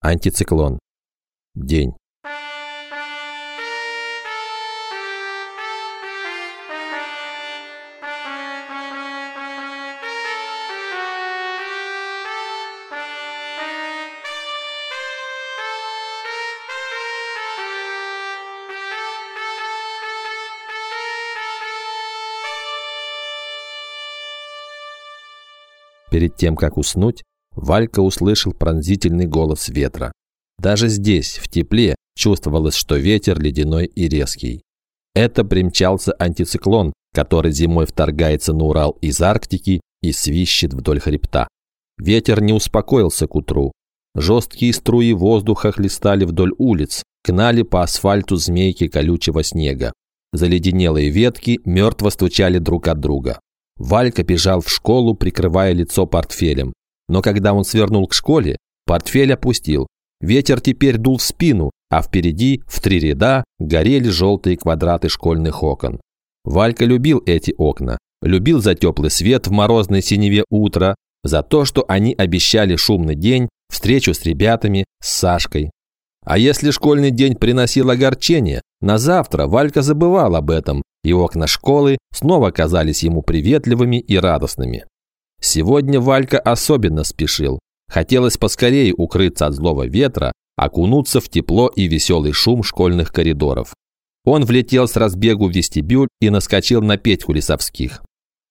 Антициклон. День. Перед тем, как уснуть, Валька услышал пронзительный голос ветра. Даже здесь, в тепле, чувствовалось, что ветер ледяной и резкий. Это примчался антициклон, который зимой вторгается на Урал из Арктики и свищет вдоль хребта. Ветер не успокоился к утру. Жесткие струи воздуха хлестали вдоль улиц, кнали по асфальту змейки колючего снега. Заледенелые ветки мертво стучали друг от друга. Валька бежал в школу, прикрывая лицо портфелем. Но когда он свернул к школе, портфель опустил. Ветер теперь дул в спину, а впереди, в три ряда, горели желтые квадраты школьных окон. Валька любил эти окна. Любил за теплый свет в морозной синеве утра, за то, что они обещали шумный день, встречу с ребятами, с Сашкой. А если школьный день приносил огорчение, на завтра Валька забывал об этом, и окна школы снова казались ему приветливыми и радостными. Сегодня Валька особенно спешил. Хотелось поскорее укрыться от злого ветра, окунуться в тепло и веселый шум школьных коридоров. Он влетел с разбегу в вестибюль и наскочил на Петьку Лисовских.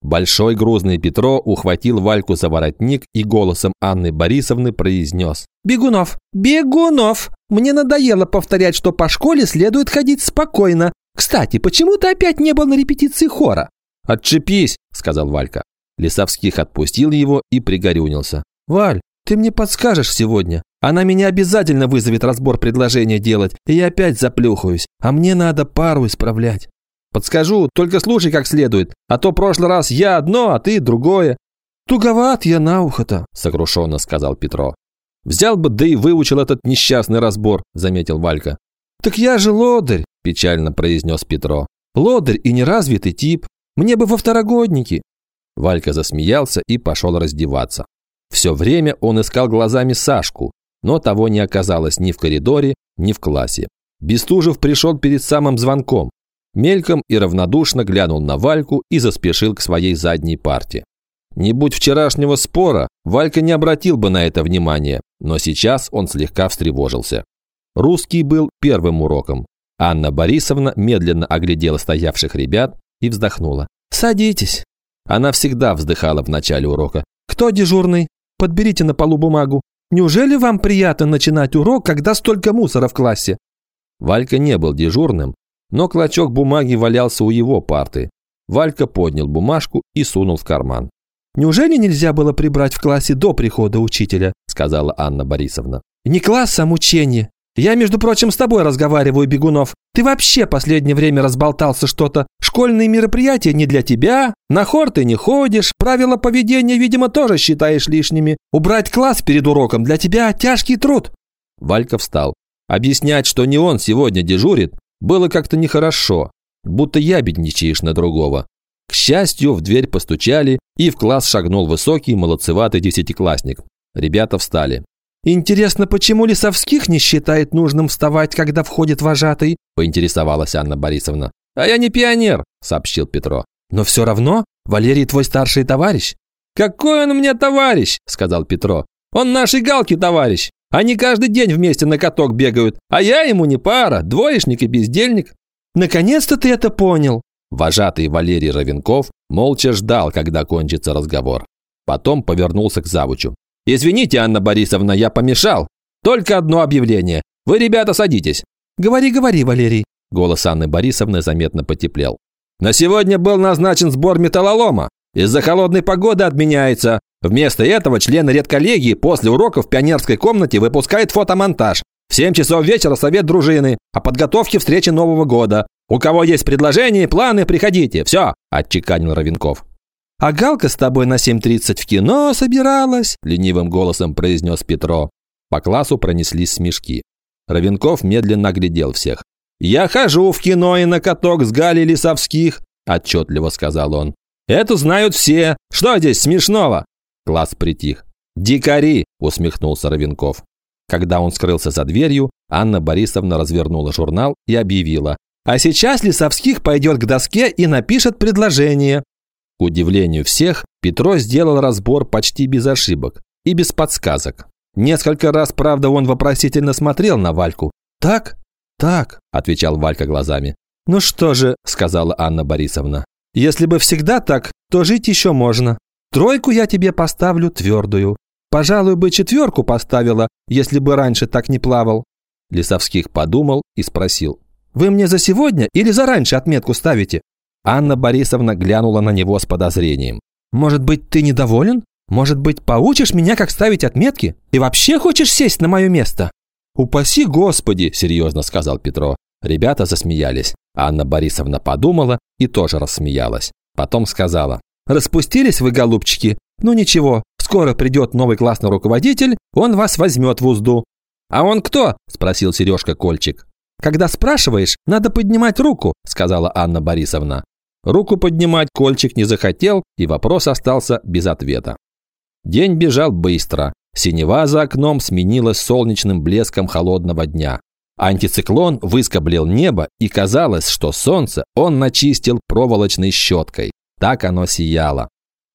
Большой грузный Петро ухватил Вальку за воротник и голосом Анны Борисовны произнес. «Бегунов! Бегунов! Мне надоело повторять, что по школе следует ходить спокойно. Кстати, почему ты опять не был на репетиции хора?» «Отшипись!» – сказал Валька. Лисовских отпустил его и пригорюнился. «Валь, ты мне подскажешь сегодня? Она меня обязательно вызовет разбор предложения делать, и я опять заплюхаюсь, а мне надо пару исправлять». «Подскажу, только слушай как следует, а то прошлый раз я одно, а ты другое». «Туговат я на ухо-то», – сокрушенно сказал Петро. «Взял бы, да и выучил этот несчастный разбор», – заметил Валька. «Так я же лодырь», – печально произнес Петро. «Лодырь и неразвитый тип. Мне бы во второгодники. Валька засмеялся и пошел раздеваться. Все время он искал глазами Сашку, но того не оказалось ни в коридоре, ни в классе. Бестужев пришел перед самым звонком. Мельком и равнодушно глянул на Вальку и заспешил к своей задней парте. Не будь вчерашнего спора, Валька не обратил бы на это внимания, но сейчас он слегка встревожился. Русский был первым уроком. Анна Борисовна медленно оглядела стоявших ребят и вздохнула. «Садитесь». Она всегда вздыхала в начале урока. «Кто дежурный? Подберите на полу бумагу. Неужели вам приятно начинать урок, когда столько мусора в классе?» Валька не был дежурным, но клочок бумаги валялся у его парты. Валька поднял бумажку и сунул в карман. «Неужели нельзя было прибрать в классе до прихода учителя?» – сказала Анна Борисовна. «Не класс, а мучение. Я, между прочим, с тобой разговариваю, Бегунов. Ты вообще последнее время разболтался что-то. Школьные мероприятия не для тебя, на хор ты не ходишь, правила поведения, видимо, тоже считаешь лишними. Убрать класс перед уроком для тебя тяжкий труд». Валька встал. Объяснять, что не он сегодня дежурит, было как-то нехорошо, будто ябедничаешь на другого. К счастью, в дверь постучали, и в класс шагнул высокий, молодцеватый десятиклассник. Ребята встали. «Интересно, почему Лисовских не считает нужным вставать, когда входит вожатый?» – поинтересовалась Анна Борисовна. «А я не пионер», – сообщил Петро. «Но все равно Валерий твой старший товарищ». «Какой он мне товарищ?» – сказал Петро. «Он нашей галки товарищ. Они каждый день вместе на каток бегают, а я ему не пара, двоечник и бездельник». «Наконец-то ты это понял!» Вожатый Валерий Равенков молча ждал, когда кончится разговор. Потом повернулся к завучу. «Извините, Анна Борисовна, я помешал. Только одно объявление. Вы, ребята, садитесь». «Говори, говори, Валерий». Голос Анны Борисовны заметно потеплел. «На сегодня был назначен сбор металлолома. Из-за холодной погоды отменяется. Вместо этого члены редколлегии после уроков в пионерской комнате выпускают фотомонтаж. В 7 часов вечера совет дружины о подготовке встречи Нового года. У кого есть предложения, планы, приходите. Все, отчеканил Равенков. «А Галка с тобой на 7.30 в кино собиралась», – ленивым голосом произнес Петро. По классу пронеслись смешки. Равенков медленно оглядел всех. «Я хожу в кино и на каток с Галей Лисовских», – отчетливо сказал он. «Это знают все. Что здесь смешного?» Класс притих. «Дикари!» – усмехнулся Равенков. Когда он скрылся за дверью, Анна Борисовна развернула журнал и объявила. «А сейчас Лисовских пойдет к доске и напишет предложение». К удивлению всех, Петро сделал разбор почти без ошибок и без подсказок. Несколько раз, правда, он вопросительно смотрел на Вальку. «Так? Так», – отвечал Валька глазами. «Ну что же», – сказала Анна Борисовна. «Если бы всегда так, то жить еще можно. Тройку я тебе поставлю твердую. Пожалуй, бы четверку поставила, если бы раньше так не плавал». Лисовских подумал и спросил. «Вы мне за сегодня или за раньше отметку ставите?» Анна Борисовна глянула на него с подозрением. «Может быть, ты недоволен? Может быть, поучишь меня, как ставить отметки? И вообще хочешь сесть на мое место?» «Упаси Господи!» – серьезно сказал Петро. Ребята засмеялись. Анна Борисовна подумала и тоже рассмеялась. Потом сказала. «Распустились вы, голубчики? Ну ничего, скоро придет новый классный руководитель, он вас возьмет в узду». «А он кто?» – спросил Сережка Кольчик. «Когда спрашиваешь, надо поднимать руку», – сказала Анна Борисовна. Руку поднимать Кольчик не захотел, и вопрос остался без ответа. День бежал быстро. Синева за окном сменилась солнечным блеском холодного дня. Антициклон выскоблил небо, и казалось, что солнце он начистил проволочной щеткой. Так оно сияло.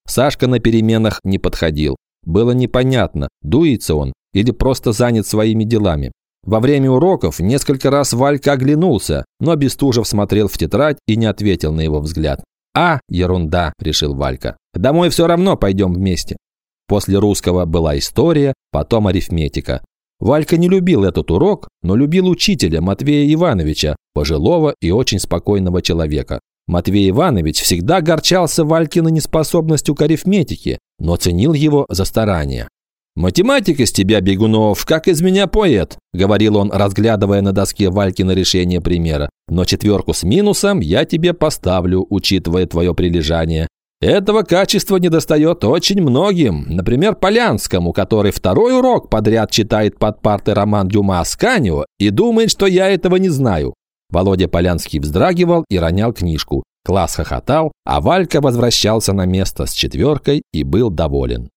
Сашка на переменах не подходил. Было непонятно, дуется он или просто занят своими делами. Во время уроков несколько раз Валька оглянулся, но Бестужев смотрел в тетрадь и не ответил на его взгляд. «А, ерунда», – решил Валька. «Домой все равно пойдем вместе». После русского была история, потом арифметика. Валька не любил этот урок, но любил учителя Матвея Ивановича, пожилого и очень спокойного человека. Матвей Иванович всегда горчался Валькиной неспособностью к арифметике, но ценил его за старание. «Математика с тебя, Бегунов, как из меня поэт», – говорил он, разглядывая на доске Валькина решение примера. «Но четверку с минусом я тебе поставлю, учитывая твое прилежание. Этого качества недостает очень многим, например, Полянскому, который второй урок подряд читает под партой роман Дюма Асканио и думает, что я этого не знаю». Володя Полянский вздрагивал и ронял книжку. Класс хохотал, а Валька возвращался на место с четверкой и был доволен.